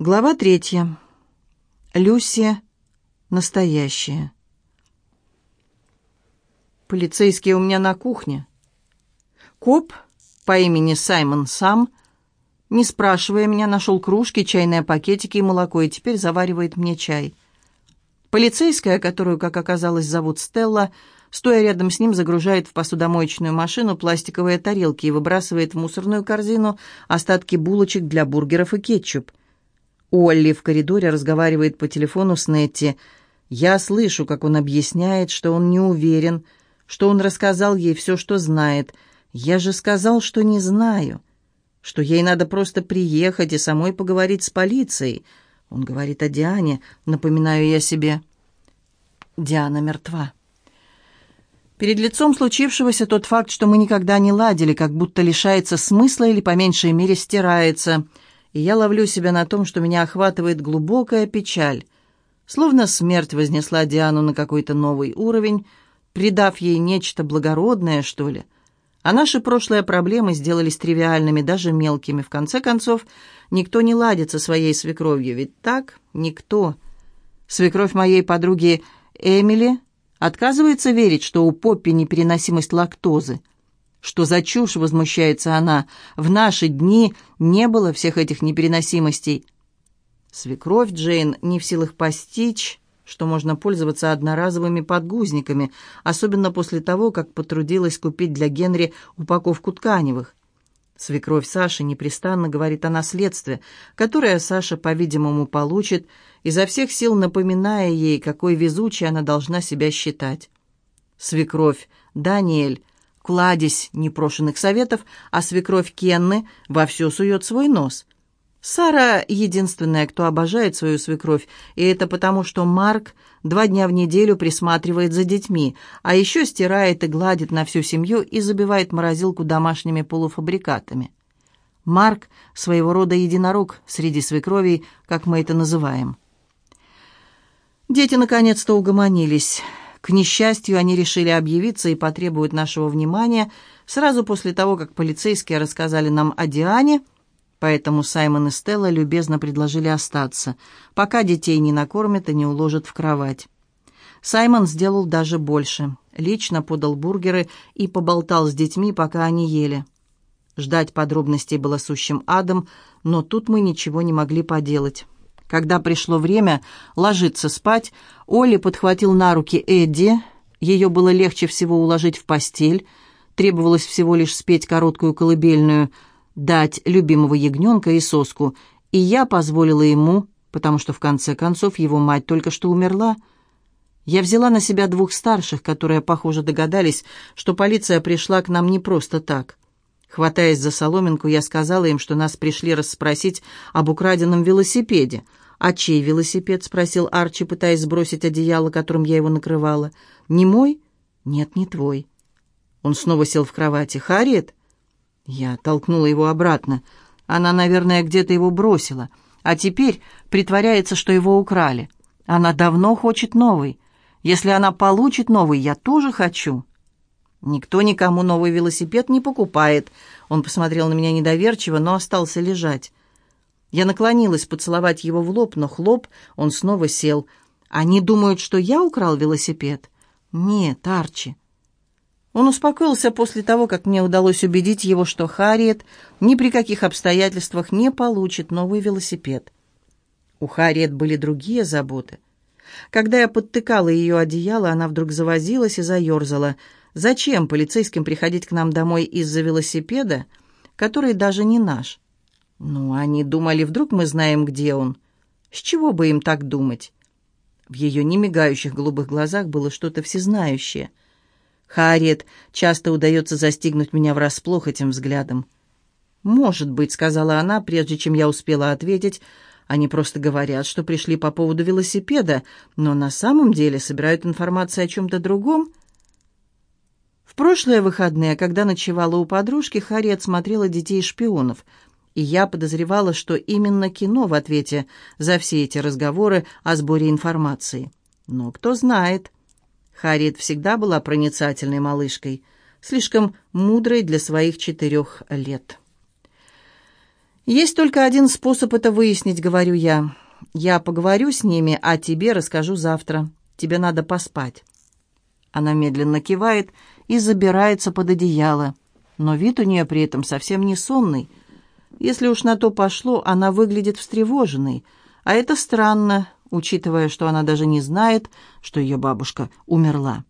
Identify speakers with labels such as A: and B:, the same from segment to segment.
A: Глава третья. Люси. Настоящая. Полицейские у меня на кухне. Коп по имени Саймон Сам, не спрашивая меня, нашел кружки, чайные пакетики и молоко, и теперь заваривает мне чай. Полицейская, которую, как оказалось, зовут Стелла, стоя рядом с ним, загружает в посудомоечную машину пластиковые тарелки и выбрасывает в мусорную корзину остатки булочек для бургеров и кетчуп. Олли в коридоре разговаривает по телефону с Нетти. Я слышу, как он объясняет, что он не уверен, что он рассказал ей все, что знает. Я же сказал, что не знаю, что ей надо просто приехать и самой поговорить с полицией. Он говорит о Диане, напоминаю я себе. Диана мертва. Перед лицом случившегося тот факт, что мы никогда не ладили, как будто лишается смысла или по меньшей мере стирается – и я ловлю себя на том, что меня охватывает глубокая печаль. Словно смерть вознесла Диану на какой-то новый уровень, придав ей нечто благородное, что ли. А наши прошлые проблемы сделались тривиальными, даже мелкими. В конце концов, никто не ладится своей свекровью, ведь так никто. Свекровь моей подруги Эмили отказывается верить, что у Поппи непереносимость лактозы. Что за чушь, возмущается она, в наши дни не было всех этих непереносимостей. Свекровь Джейн не в силах постичь, что можно пользоваться одноразовыми подгузниками, особенно после того, как потрудилась купить для Генри упаковку тканевых. Свекровь Саши непрестанно говорит о наследстве, которое Саша, по-видимому, получит, изо всех сил напоминая ей, какой везучей она должна себя считать. Свекровь Даниэль кладезь непрошенных советов, а свекровь Кенны вовсю сует свой нос. Сара — единственная, кто обожает свою свекровь, и это потому, что Марк два дня в неделю присматривает за детьми, а еще стирает и гладит на всю семью и забивает морозилку домашними полуфабрикатами. Марк — своего рода единорог среди свекровей, как мы это называем. Дети наконец-то угомонились. К несчастью, они решили объявиться и потребуют нашего внимания сразу после того, как полицейские рассказали нам о Диане, поэтому Саймон и Стелла любезно предложили остаться, пока детей не накормят и не уложат в кровать. Саймон сделал даже больше. Лично подал бургеры и поболтал с детьми, пока они ели. Ждать подробностей было сущим адом, но тут мы ничего не могли поделать. Когда пришло время ложиться спать, Олли подхватил на руки Эдди. Ее было легче всего уложить в постель. Требовалось всего лишь спеть короткую колыбельную, дать любимого ягненка и соску. И я позволила ему, потому что в конце концов его мать только что умерла. Я взяла на себя двух старших, которые, похоже, догадались, что полиция пришла к нам не просто так. Хватаясь за соломинку, я сказала им, что нас пришли расспросить об украденном велосипеде. «А чей велосипед?» — спросил Арчи, пытаясь сбросить одеяло, которым я его накрывала. «Не мой?» «Нет, не твой». Он снова сел в кровати. «Харриет?» Я толкнула его обратно. Она, наверное, где-то его бросила. А теперь притворяется, что его украли. Она давно хочет новый. Если она получит новый, я тоже хочу. Никто никому новый велосипед не покупает. Он посмотрел на меня недоверчиво, но остался лежать. Я наклонилась поцеловать его в лоб, но хлоп, он снова сел. Они думают, что я украл велосипед? Нет, Арчи. Он успокоился после того, как мне удалось убедить его, что Харриет ни при каких обстоятельствах не получит новый велосипед. У Харриет были другие заботы. Когда я подтыкала ее одеяло, она вдруг завозилась и заерзала — Зачем полицейским приходить к нам домой из-за велосипеда, который даже не наш? Ну, они думали, вдруг мы знаем, где он. С чего бы им так думать? В ее немигающих голубых глазах было что-то всезнающее. Харет часто удается застигнуть меня врасплох этим взглядом. «Может быть», — сказала она, прежде чем я успела ответить, «они просто говорят, что пришли по поводу велосипеда, но на самом деле собирают информацию о чем-то другом». В прошлые выходные, когда ночевала у подружки, Харриет смотрела «Детей-шпионов», и я подозревала, что именно кино в ответе за все эти разговоры о сборе информации. Но кто знает. Харриет всегда была проницательной малышкой, слишком мудрой для своих четырех лет. «Есть только один способ это выяснить», — говорю я. «Я поговорю с ними, а тебе расскажу завтра. Тебе надо поспать». Она медленно кивает и забирается под одеяло, но вид у нее при этом совсем не сонный. Если уж на то пошло, она выглядит встревоженной, а это странно, учитывая, что она даже не знает, что ее бабушка умерла.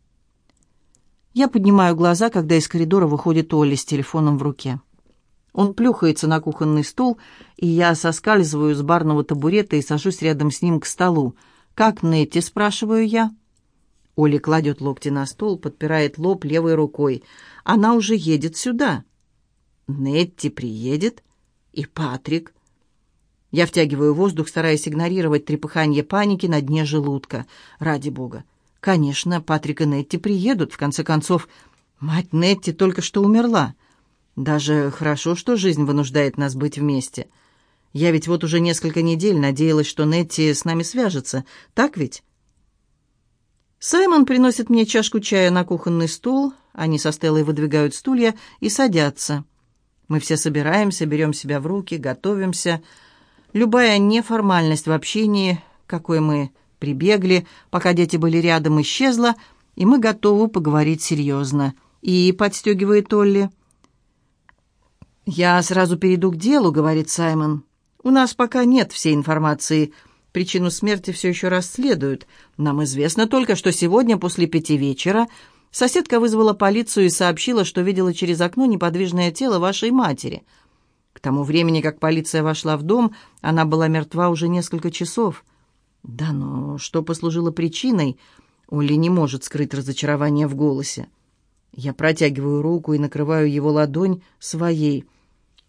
A: Я поднимаю глаза, когда из коридора выходит Оля с телефоном в руке. Он плюхается на кухонный стул, и я соскальзываю с барного табурета и сажусь рядом с ним к столу. «Как Нетти?» – спрашиваю я. «Я». Оля кладет локти на стол, подпирает лоб левой рукой. Она уже едет сюда. Нетти приедет. И Патрик. Я втягиваю воздух, стараясь игнорировать трепыхание паники на дне желудка. Ради бога. Конечно, Патрик и Нетти приедут. В конце концов, мать Нетти только что умерла. Даже хорошо, что жизнь вынуждает нас быть вместе. Я ведь вот уже несколько недель надеялась, что Нетти с нами свяжется. Так ведь? Саймон приносит мне чашку чая на кухонный стул. Они со Стеллой выдвигают стулья и садятся. Мы все собираемся, берем себя в руки, готовимся. Любая неформальность в общении, какой мы прибегли, пока дети были рядом, исчезла, и мы готовы поговорить серьезно. И подстегивает Олли. «Я сразу перейду к делу», — говорит Саймон. «У нас пока нет всей информации», — Причину смерти все еще расследуют. Нам известно только, что сегодня после пяти вечера соседка вызвала полицию и сообщила, что видела через окно неподвижное тело вашей матери. К тому времени, как полиция вошла в дом, она была мертва уже несколько часов. Да, но что послужило причиной? Олли не может скрыть разочарование в голосе. Я протягиваю руку и накрываю его ладонь своей.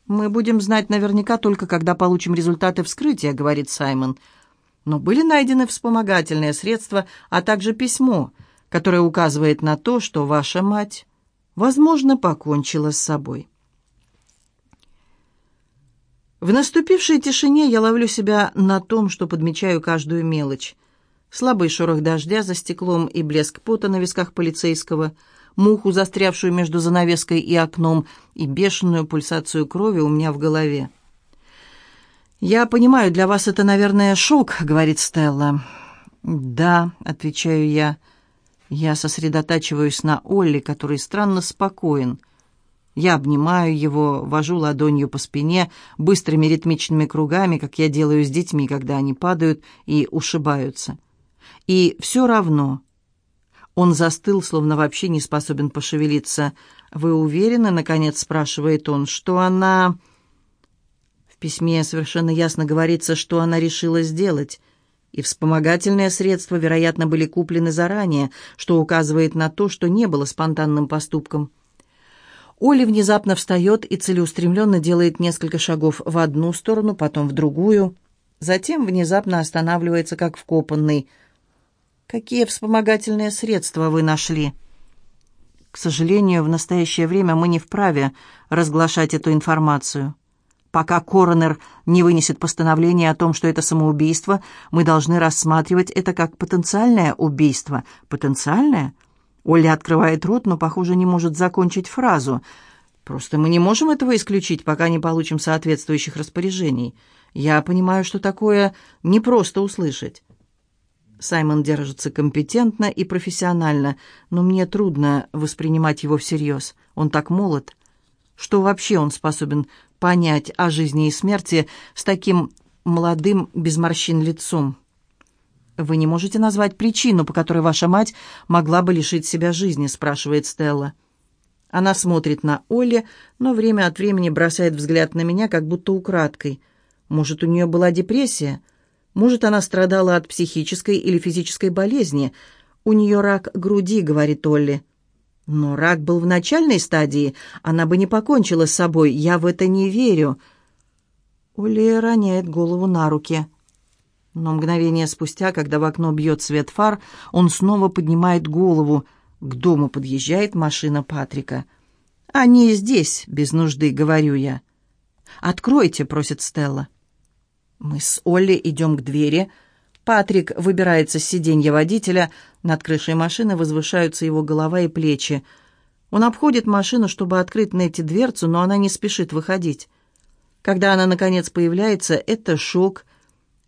A: «Мы будем знать наверняка только, когда получим результаты вскрытия», — говорит Саймон. «Саймон» но были найдены вспомогательные средства, а также письмо, которое указывает на то, что ваша мать, возможно, покончила с собой. В наступившей тишине я ловлю себя на том, что подмечаю каждую мелочь. Слабый шорох дождя за стеклом и блеск пота на висках полицейского, муху, застрявшую между занавеской и окном, и бешеную пульсацию крови у меня в голове. «Я понимаю, для вас это, наверное, шок», — говорит Стелла. «Да», — отвечаю я. Я сосредотачиваюсь на Олли, который странно спокоен. Я обнимаю его, вожу ладонью по спине, быстрыми ритмичными кругами, как я делаю с детьми, когда они падают и ушибаются. И все равно. Он застыл, словно вообще не способен пошевелиться. «Вы уверены?» — наконец спрашивает он, — «что она...» письме совершенно ясно говорится, что она решила сделать. И вспомогательные средства, вероятно, были куплены заранее, что указывает на то, что не было спонтанным поступком. Оля внезапно встает и целеустремленно делает несколько шагов в одну сторону, потом в другую. Затем внезапно останавливается, как вкопанный. «Какие вспомогательные средства вы нашли?» «К сожалению, в настоящее время мы не вправе разглашать эту информацию». Пока коронер не вынесет постановление о том, что это самоубийство, мы должны рассматривать это как потенциальное убийство. Потенциальное? Оля открывает рот, но, похоже, не может закончить фразу. Просто мы не можем этого исключить, пока не получим соответствующих распоряжений. Я понимаю, что такое не просто услышать. Саймон держится компетентно и профессионально, но мне трудно воспринимать его всерьез. Он так молод. Что вообще он способен понять о жизни и смерти с таким молодым, без морщин лицом. «Вы не можете назвать причину, по которой ваша мать могла бы лишить себя жизни?» – спрашивает Стелла. Она смотрит на Олли, но время от времени бросает взгляд на меня, как будто украдкой. Может, у нее была депрессия? Может, она страдала от психической или физической болезни? У нее рак груди, говорит Олли. Но рак был в начальной стадии, она бы не покончила с собой, я в это не верю. Оля роняет голову на руки. Но мгновение спустя, когда в окно бьет свет фар, он снова поднимает голову. К дому подъезжает машина Патрика. «Они здесь, без нужды», — говорю я. «Откройте», — просит Стелла. Мы с Олли идем к двери, — Патрик выбирается с сиденья водителя, над крышей машины возвышаются его голова и плечи. Он обходит машину, чтобы открыть Нетти дверцу, но она не спешит выходить. Когда она, наконец, появляется, это шок.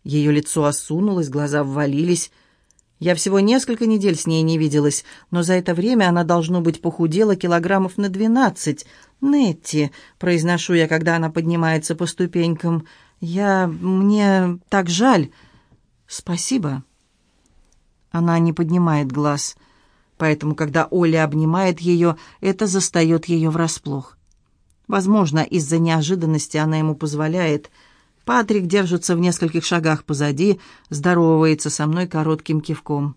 A: Ее лицо осунулось, глаза ввалились. Я всего несколько недель с ней не виделась, но за это время она, должно быть, похудела килограммов на двенадцать. «Нетти», — произношу я, когда она поднимается по ступенькам, — «я... мне так жаль». «Спасибо». Она не поднимает глаз, поэтому, когда Оля обнимает ее, это застает ее врасплох. Возможно, из-за неожиданности она ему позволяет. Патрик держится в нескольких шагах позади, здоровается со мной коротким кивком.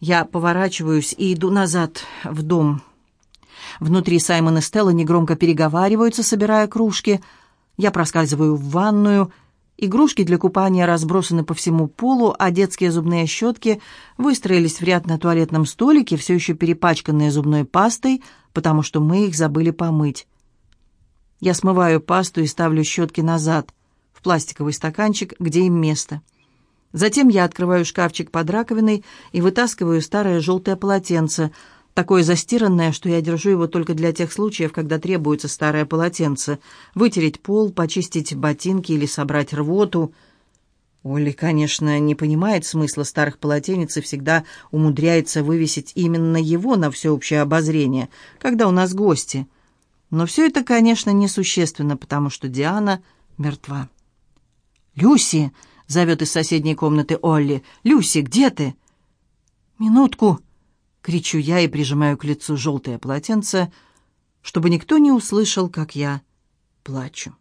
A: Я поворачиваюсь и иду назад, в дом. Внутри Саймон и Стелла негромко переговариваются, собирая кружки. Я проскальзываю в ванную, Игрушки для купания разбросаны по всему полу, а детские зубные щетки выстроились в ряд на туалетном столике, все еще перепачканные зубной пастой, потому что мы их забыли помыть. Я смываю пасту и ставлю щетки назад, в пластиковый стаканчик, где им место. Затем я открываю шкафчик под раковиной и вытаскиваю старое желтое полотенце – такое застиранное, что я держу его только для тех случаев, когда требуется старое полотенце. Вытереть пол, почистить ботинки или собрать рвоту. Олли, конечно, не понимает смысла старых полотенец и всегда умудряется вывесить именно его на всеобщее обозрение, когда у нас гости. Но все это, конечно, несущественно, потому что Диана мертва. «Люси!» — зовет из соседней комнаты Олли. «Люси, где ты?» «Минутку!» кричу я и прижимаю к лицу желтое полотенце, чтобы никто не услышал, как я плачу.